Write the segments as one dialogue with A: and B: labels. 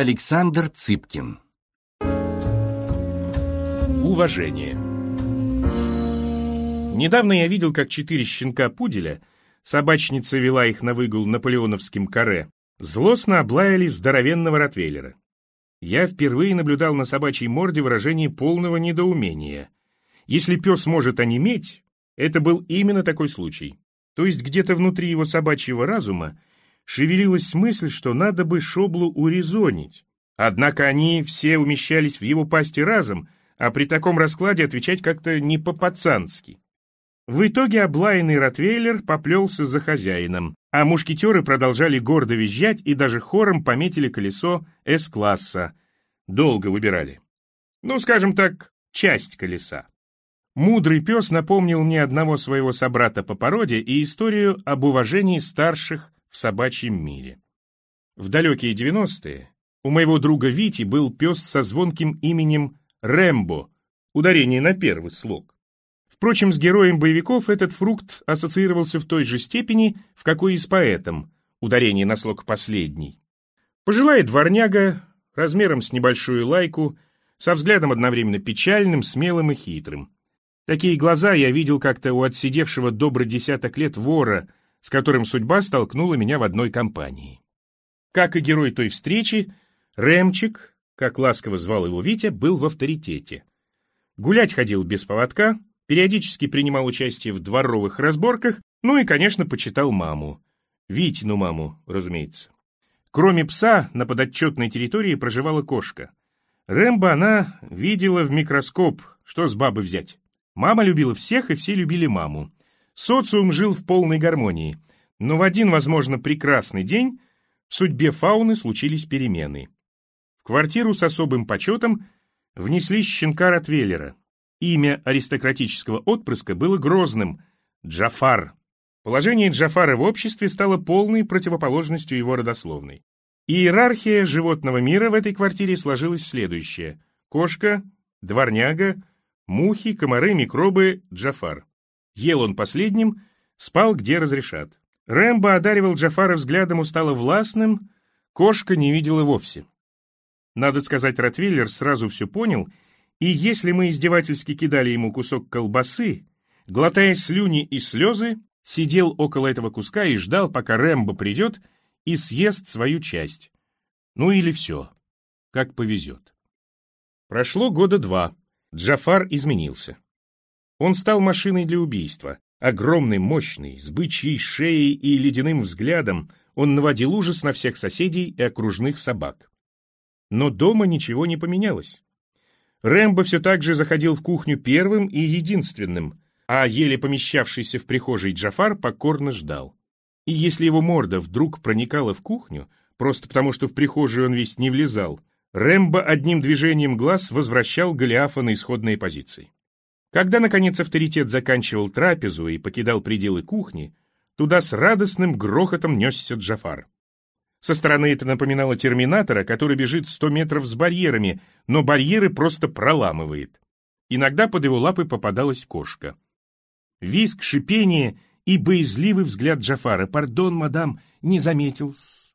A: Александр Цыпкин
B: Уважение Недавно я видел, как четыре щенка-пуделя, собачница вела их на выгул наполеоновским каре, злостно облаяли здоровенного ротвейлера. Я впервые наблюдал на собачьей морде выражение полного недоумения. Если пес может онеметь, это был именно такой случай. То есть где-то внутри его собачьего разума шевелилась мысль, что надо бы Шоблу урезонить. Однако они все умещались в его пасти разом, а при таком раскладе отвечать как-то не по-пацански. В итоге облаянный ротвейлер поплелся за хозяином, а мушкетеры продолжали гордо визжать и даже хором пометили колесо С-класса. Долго выбирали. Ну, скажем так, часть колеса. Мудрый пес напомнил мне одного своего собрата по породе и историю об уважении старших в собачьем мире. В далекие 90-е у моего друга Вити был пес со звонким именем Рэмбо, ударение на первый слог. Впрочем, с героем боевиков этот фрукт ассоциировался в той же степени, в какой и с поэтом, ударение на слог последний. Пожилая дворняга, размером с небольшую лайку, со взглядом одновременно печальным, смелым и хитрым. Такие глаза я видел как-то у отсидевшего добрый десяток лет вора, с которым судьба столкнула меня в одной компании. Как и герой той встречи, Рэмчик, как ласково звал его Витя, был в авторитете. Гулять ходил без поводка, периодически принимал участие в дворовых разборках, ну и, конечно, почитал маму. Витину маму, разумеется. Кроме пса, на подотчетной территории проживала кошка. Рэмбо она видела в микроскоп, что с бабы взять. Мама любила всех, и все любили маму. Социум жил в полной гармонии, но в один, возможно, прекрасный день в судьбе фауны случились перемены. В квартиру с особым почетом внесли щенка Ротвейлера. Имя аристократического отпрыска было грозным — Джафар. Положение Джафара в обществе стало полной противоположностью его родословной. Иерархия животного мира в этой квартире сложилась следующая. Кошка, дворняга, мухи, комары, микробы, Джафар. Ел он последним, спал где разрешат. Рэмбо одаривал Джафара взглядом устало властным, кошка не видела вовсе. Надо сказать, Ротвейлер сразу все понял, и если мы издевательски кидали ему кусок колбасы, глотая слюни и слезы, сидел около этого куска и ждал, пока Рэмбо придет и съест свою часть. Ну или все, как повезет. Прошло года два. Джафар изменился. Он стал машиной для убийства. Огромный, мощный, с бычьей шеей и ледяным взглядом, он наводил ужас на всех соседей и окружных собак. Но дома ничего не поменялось. Рэмбо все так же заходил в кухню первым и единственным, а еле помещавшийся в прихожей Джафар покорно ждал. И если его морда вдруг проникала в кухню, просто потому что в прихожую он весь не влезал, Рэмбо одним движением глаз возвращал Голиафа на исходные позиции. Когда, наконец, авторитет заканчивал трапезу и покидал пределы кухни, туда с радостным грохотом несся Джафар. Со стороны это напоминало терминатора, который бежит сто метров с барьерами, но барьеры просто проламывает. Иногда под его лапы попадалась кошка. Виск, шипение и боязливый взгляд Джафара. «Пардон, мадам, не заметил -с.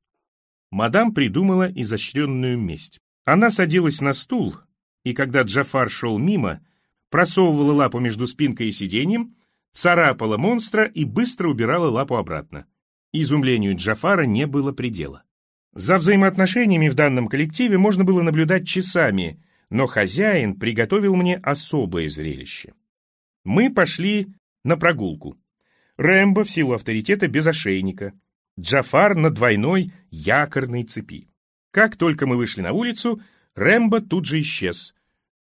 B: Мадам придумала изощренную месть. Она садилась на стул, и когда Джафар шел мимо, просовывала лапу между спинкой и сиденьем, царапала монстра и быстро убирала лапу обратно. Изумлению Джафара не было предела. За взаимоотношениями в данном коллективе можно было наблюдать часами, но хозяин приготовил мне особое зрелище. Мы пошли на прогулку. Рэмбо в силу авторитета без ошейника. Джафар на двойной якорной цепи. Как только мы вышли на улицу, Рэмбо тут же исчез.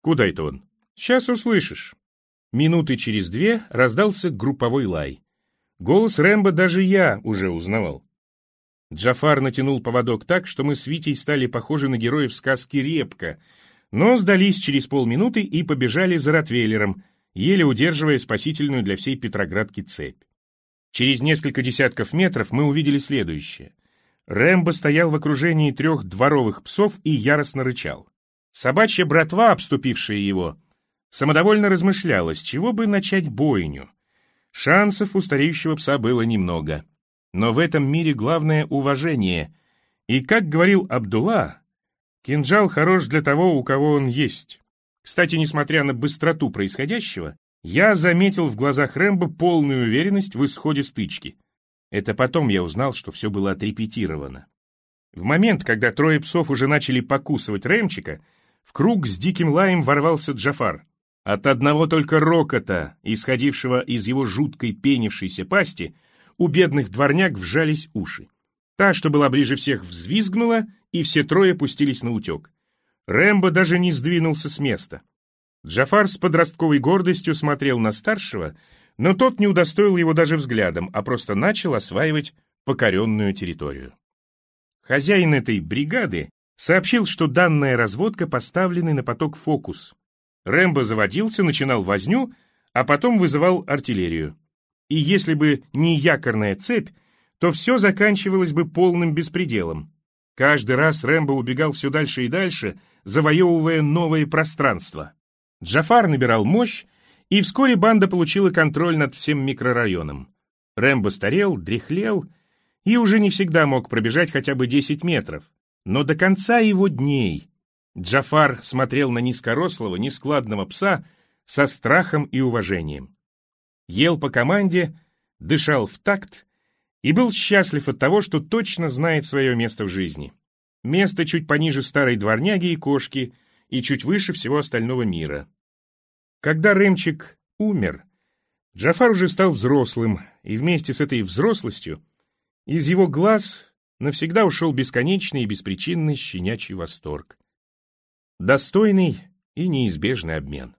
B: Куда это он? Сейчас услышишь. Минуты через две раздался групповой лай. Голос Рэмбо даже я уже узнавал. Джафар натянул поводок так, что мы с Витей стали похожи на героев сказки «Репка», но сдались через полминуты и побежали за Ротвейлером, еле удерживая спасительную для всей Петроградки цепь. Через несколько десятков метров мы увидели следующее. Рэмбо стоял в окружении трех дворовых псов и яростно рычал. Собачья братва, обступившая его, самодовольно размышляла, с чего бы начать бойню. Шансов у стареющего пса было немного. Но в этом мире главное — уважение. И, как говорил Абдулла, Кинжал хорош для того, у кого он есть. Кстати, несмотря на быстроту происходящего, я заметил в глазах Рэмбо полную уверенность в исходе стычки. Это потом я узнал, что все было отрепетировано. В момент, когда трое псов уже начали покусывать Рэмчика, в круг с диким лаем ворвался Джафар. От одного только рокота, исходившего из его жуткой пенившейся пасти, у бедных дворняк вжались уши. Та, что была ближе всех, взвизгнула, и все трое пустились на утек. Рэмбо даже не сдвинулся с места. Джафар с подростковой гордостью смотрел на старшего, но тот не удостоил его даже взглядом, а просто начал осваивать покоренную территорию. Хозяин этой бригады сообщил, что данная разводка поставлены на поток фокус, Рэмбо заводился, начинал возню, а потом вызывал артиллерию. И если бы не якорная цепь, то все заканчивалось бы полным беспределом. Каждый раз Рэмбо убегал все дальше и дальше, завоевывая новые пространства. Джафар набирал мощь, и вскоре банда получила контроль над всем микрорайоном. Рэмбо старел, дряхлел и уже не всегда мог пробежать хотя бы 10 метров. Но до конца его дней Джафар смотрел на низкорослого, нескладного пса со страхом и уважением. Ел по команде, дышал в такт и был счастлив от того, что точно знает свое место в жизни. Место чуть пониже старой дворняги и кошки и чуть выше всего остального мира. Когда Рэмчик умер, Джафар уже стал взрослым, и вместе с этой взрослостью из его глаз навсегда ушел бесконечный и беспричинный щенячий восторг. Достойный и неизбежный обмен.